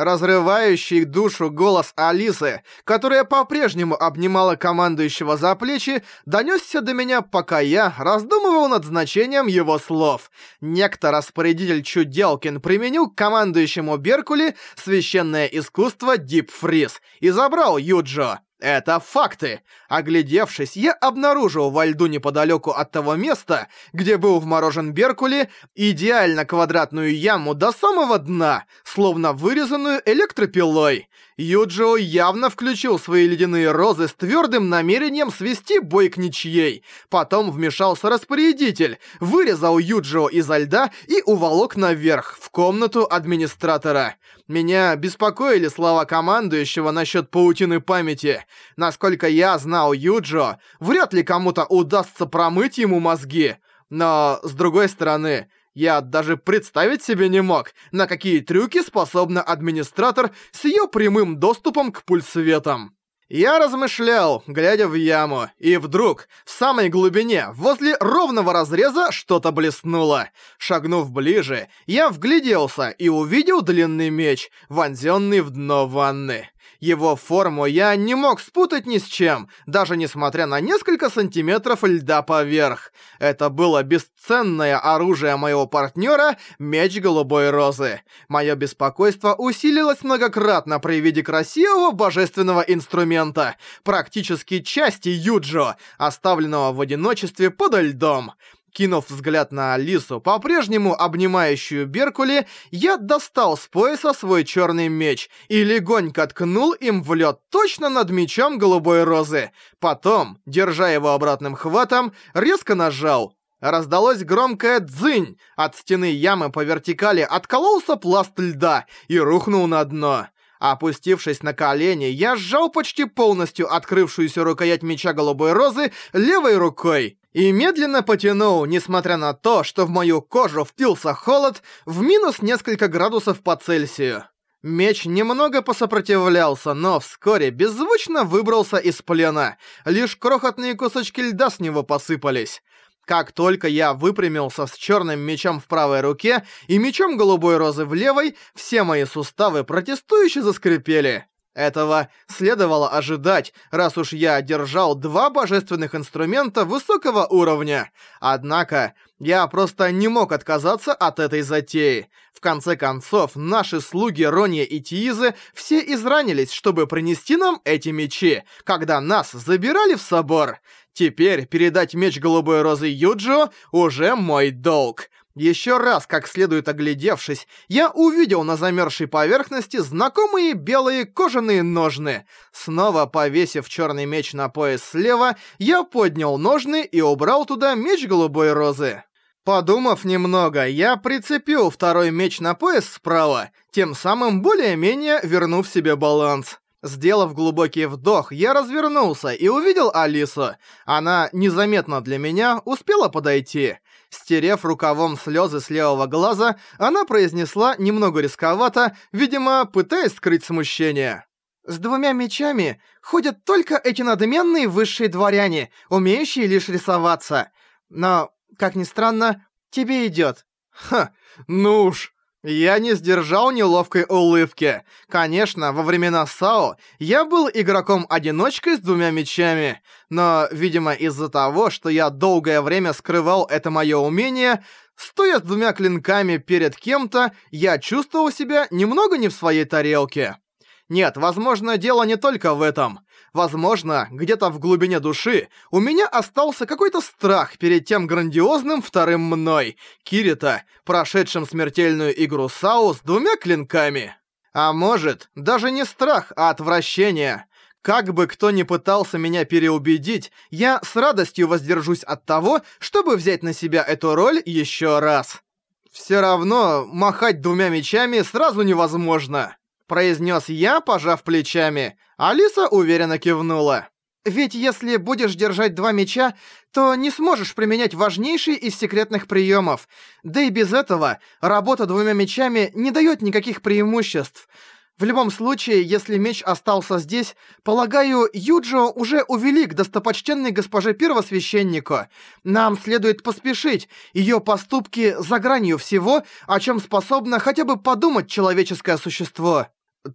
Разрывающий душу голос Алисы, которая по-прежнему обнимала командующего за плечи, донёсся до меня, пока я раздумывал над значением его слов. Некто распорядитель Чуделкин применил к командующему Беркули священное искусство Дип Фриз и забрал Юджо. Это факты. Оглядевшись, я обнаружил во льду неподалеку от того места, где был вморожен Беркули, идеально квадратную яму до самого дна, словно вырезанную электропилой. Юджио явно включил свои ледяные розы с твердым намерением свести бой к ничьей. Потом вмешался распорядитель, вырезал Юджио изо льда и уволок наверх, в комнату администратора. Меня беспокоили слова командующего насчет паутины памяти. Насколько я знал Юджо, вряд ли кому-то удастся промыть ему мозги. Но, с другой стороны, я даже представить себе не мог, на какие трюки способна администратор с ее прямым доступом к пульсветам. Я размышлял, глядя в яму, и вдруг, в самой глубине, возле ровного разреза, что-то блеснуло. Шагнув ближе, я вгляделся и увидел длинный меч, вонзённый в дно ванны. Его форму я не мог спутать ни с чем, даже несмотря на несколько сантиметров льда поверх. Это было бесценное оружие моего партнера — меч голубой розы. Мое беспокойство усилилось многократно при виде красивого божественного инструмента, практически части Юджо, оставленного в одиночестве подо льдом. Кинув взгляд на Алису, по-прежнему обнимающую Беркули, я достал с пояса свой черный меч и легонько ткнул им в лед точно над мечом голубой розы. Потом, держа его обратным хватом, резко нажал. Раздалось громкое «дзынь!» От стены ямы по вертикали откололся пласт льда и рухнул на дно. Опустившись на колени, я сжал почти полностью открывшуюся рукоять меча голубой розы левой рукой и медленно потянул, несмотря на то, что в мою кожу впился холод в минус несколько градусов по Цельсию. Меч немного посопротивлялся, но вскоре беззвучно выбрался из плена. Лишь крохотные кусочки льда с него посыпались. Как только я выпрямился с черным мечом в правой руке и мечом голубой розы в левой, все мои суставы протестующе заскрипели. Этого следовало ожидать, раз уж я одержал два божественных инструмента высокого уровня. Однако, я просто не мог отказаться от этой затеи. В конце концов, наши слуги Ронья и Тиизы все изранились, чтобы принести нам эти мечи, когда нас забирали в собор. Теперь передать меч Голубой Розы Юджио уже мой долг. Еще раз, как следует оглядевшись, я увидел на замерзшей поверхности знакомые белые кожаные ножны. Снова повесив черный меч на пояс слева, я поднял ножны и убрал туда меч голубой розы. Подумав немного, я прицепил второй меч на пояс справа, тем самым более-менее вернув себе баланс. Сделав глубокий вдох, я развернулся и увидел Алису. Она, незаметно для меня, успела подойти. Стерев рукавом слезы с левого глаза, она произнесла немного рисковато, видимо, пытаясь скрыть смущение. «С двумя мечами ходят только эти надменные высшие дворяне, умеющие лишь рисоваться. Но, как ни странно, тебе идёт». «Ха, ну уж...» Я не сдержал неловкой улыбки. Конечно, во времена САО я был игроком-одиночкой с двумя мечами, но, видимо, из-за того, что я долгое время скрывал это моё умение, стоя с двумя клинками перед кем-то, я чувствовал себя немного не в своей тарелке. Нет, возможно, дело не только в этом. Возможно, где-то в глубине души у меня остался какой-то страх перед тем грандиозным вторым мной, Кирита, прошедшим смертельную игру САУ с двумя клинками. А может, даже не страх, а отвращение. Как бы кто ни пытался меня переубедить, я с радостью воздержусь от того, чтобы взять на себя эту роль еще раз. Все равно махать двумя мечами сразу невозможно произнес я, пожав плечами. Алиса уверенно кивнула. «Ведь если будешь держать два меча, то не сможешь применять важнейший из секретных приемов. Да и без этого работа двумя мечами не дает никаких преимуществ. В любом случае, если меч остался здесь, полагаю, Юджо уже увели к достопочтенной госпоже первосвященнику. Нам следует поспешить. Ее поступки за гранью всего, о чем способно хотя бы подумать человеческое существо».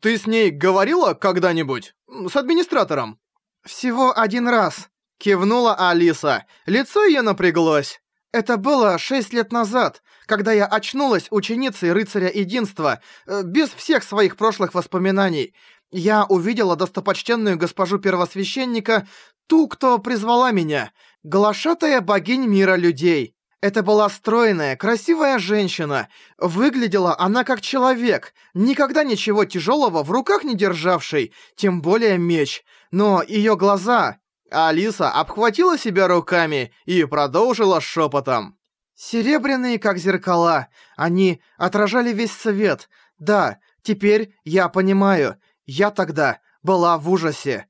Ты с ней говорила когда-нибудь? С администратором?» «Всего один раз», — кивнула Алиса. Лицо её напряглось. «Это было шесть лет назад, когда я очнулась ученицей рыцаря единства, э, без всех своих прошлых воспоминаний. Я увидела достопочтенную госпожу первосвященника, ту, кто призвала меня, глашатая богинь мира людей. Это была стройная, красивая женщина. Выглядела она как человек, никогда ничего тяжелого в руках не державший, тем более меч. Но ее глаза... Алиса обхватила себя руками и продолжила шепотом. Серебряные, как зеркала. Они отражали весь свет. Да, теперь я понимаю. Я тогда была в ужасе.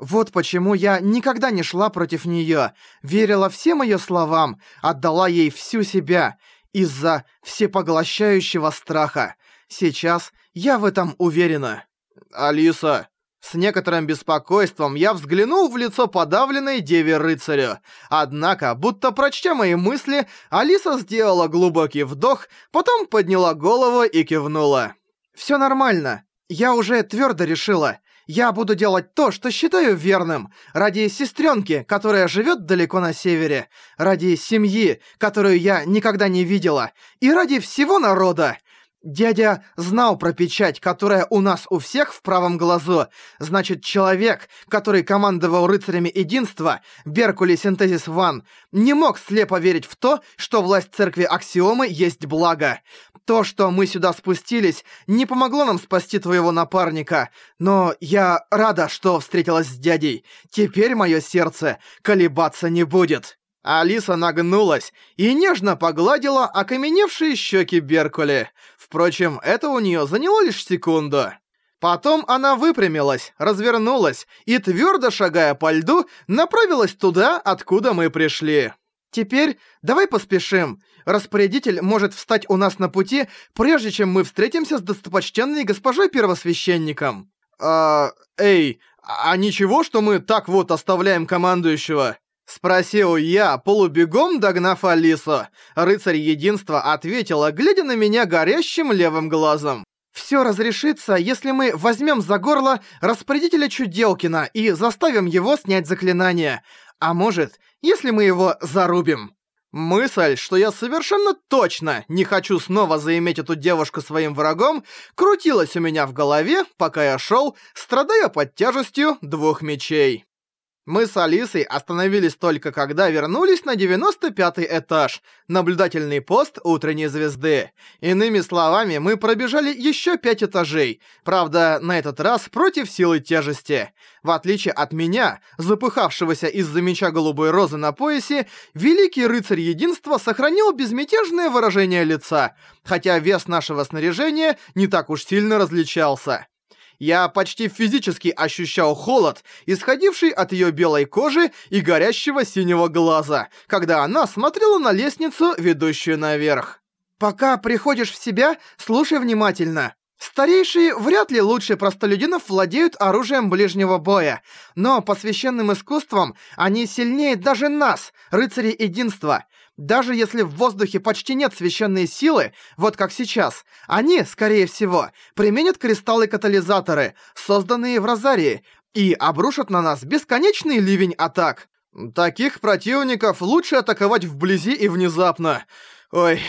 Вот почему я никогда не шла против неё, верила всем её словам, отдала ей всю себя из-за всепоглощающего страха. Сейчас я в этом уверена. Алиса, с некоторым беспокойством я взглянул в лицо подавленной деве-рыцарю. Однако, будто прочтя мои мысли, Алиса сделала глубокий вдох, потом подняла голову и кивнула. «Всё нормально. Я уже твёрдо решила. Я буду делать то, что считаю верным, ради сестренки, которая живет далеко на севере, ради семьи, которую я никогда не видела, и ради всего народа. Дядя знал про печать, которая у нас у всех в правом глазу. Значит, человек, который командовал рыцарями единства, Беркули Синтезис Ван, не мог слепо верить в то, что власть церкви Аксиомы есть благо. То, что мы сюда спустились, не помогло нам спасти твоего напарника. Но я рада, что встретилась с дядей. Теперь мое сердце колебаться не будет. Алиса нагнулась и нежно погладила окаменевшие щеки Беркули. Впрочем, это у нее заняло лишь секунду. Потом она выпрямилась, развернулась и, твердо шагая по льду, направилась туда, откуда мы пришли. «Теперь давай поспешим. Распорядитель может встать у нас на пути, прежде чем мы встретимся с достопочтенной госпожой-первосвященником». «А... эй, а ничего, что мы так вот оставляем командующего?» Спросил я, полубегом догнав Алису. Рыцарь Единства ответила, глядя на меня горящим левым глазом. «Всё разрешится, если мы возьмем за горло распорядителя Чуделкина и заставим его снять заклинание. А может, если мы его зарубим». Мысль, что я совершенно точно не хочу снова заиметь эту девушку своим врагом, крутилась у меня в голове, пока я шел, страдая под тяжестью двух мечей. Мы с Алисой остановились только когда вернулись на 95 этаж, наблюдательный пост утренней звезды. Иными словами, мы пробежали еще пять этажей, правда, на этот раз против силы тяжести. В отличие от меня, запыхавшегося из-за меча голубой розы на поясе, великий рыцарь единства сохранил безмятежное выражение лица, хотя вес нашего снаряжения не так уж сильно различался. Я почти физически ощущал холод, исходивший от её белой кожи и горящего синего глаза, когда она смотрела на лестницу, ведущую наверх. «Пока приходишь в себя, слушай внимательно», Старейшие вряд ли лучше простолюдинов владеют оружием ближнего боя, но по священным искусствам они сильнее даже нас, рыцарей единства. Даже если в воздухе почти нет священной силы, вот как сейчас, они, скорее всего, применят кристаллы-катализаторы, созданные в Розарии, и обрушат на нас бесконечный ливень атак. Таких противников лучше атаковать вблизи и внезапно. Ой,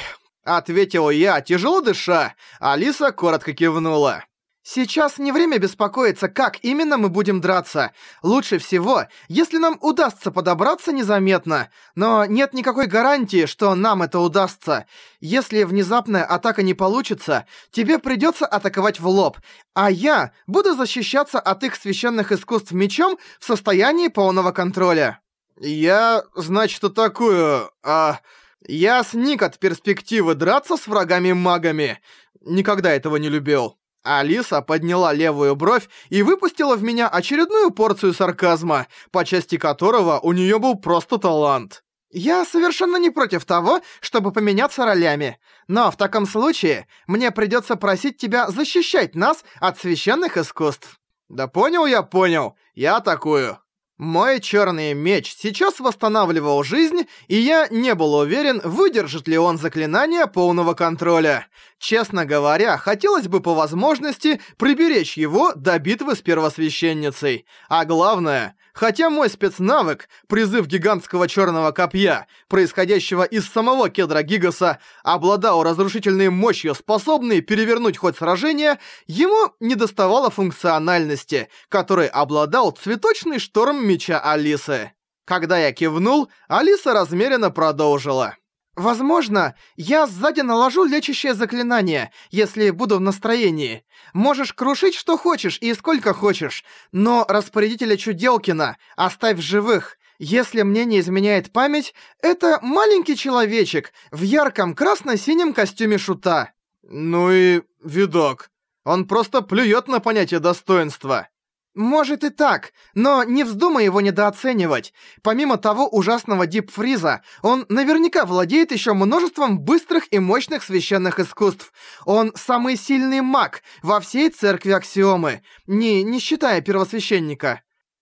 ответил я, тяжело дыша. Алиса коротко кивнула. Сейчас не время беспокоиться, как именно мы будем драться. Лучше всего, если нам удастся подобраться незаметно. Но нет никакой гарантии, что нам это удастся. Если внезапная атака не получится, тебе придется атаковать в лоб. А я буду защищаться от их священных искусств мечом в состоянии полного контроля. Я, значит, такую... А... Я сник от перспективы драться с врагами-магами. Никогда этого не любил. Алиса подняла левую бровь и выпустила в меня очередную порцию сарказма, по части которого у неё был просто талант. «Я совершенно не против того, чтобы поменяться ролями. Но в таком случае мне придётся просить тебя защищать нас от священных искусств». «Да понял я, понял. Я атакую». Мой черный меч сейчас восстанавливал жизнь, и я не был уверен, выдержит ли он заклинание полного контроля. Честно говоря, хотелось бы по возможности приберечь его до битвы с первосвященницей. А главное, хотя мой спецнавык, призыв гигантского черного копья, происходящего из самого кедра Гигаса, обладал разрушительной мощью, способной перевернуть хоть сражение, ему недоставало функциональности, которой обладал цветочный шторм меча Алисы. Когда я кивнул, Алиса размеренно продолжила. «Возможно, я сзади наложу лечащее заклинание, если буду в настроении. Можешь крушить что хочешь и сколько хочешь, но распорядителя Чуделкина оставь живых. Если мне не изменяет память, это маленький человечек в ярком красно-синем костюме шута». «Ну и видок. Он просто плюет на понятие достоинства». Может и так, но не вздумай его недооценивать. Помимо того ужасного дипфриза, он наверняка владеет еще множеством быстрых и мощных священных искусств. Он самый сильный маг во всей церкви Аксиомы, не, не считая первосвященника.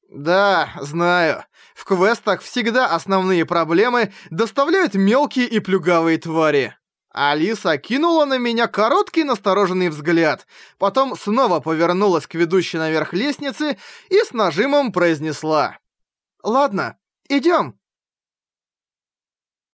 Да, знаю. В квестах всегда основные проблемы доставляют мелкие и плюгавые твари. Алиса кинула на меня короткий настороженный взгляд, потом снова повернулась к ведущей наверх лестнице и с нажимом произнесла. «Ладно, идём.